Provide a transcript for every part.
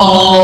哦。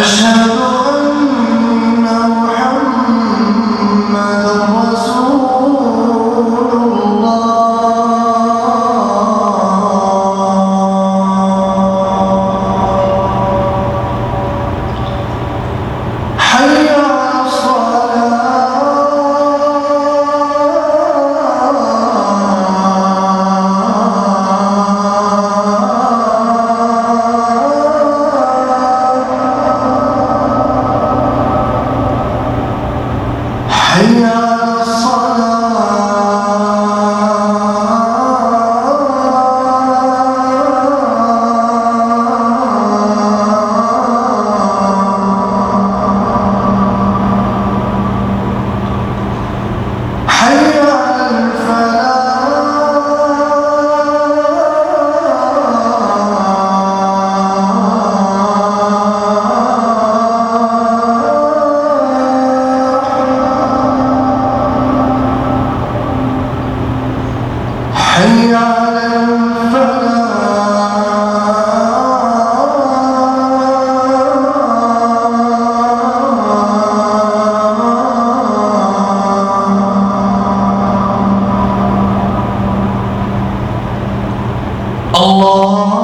أشهد الله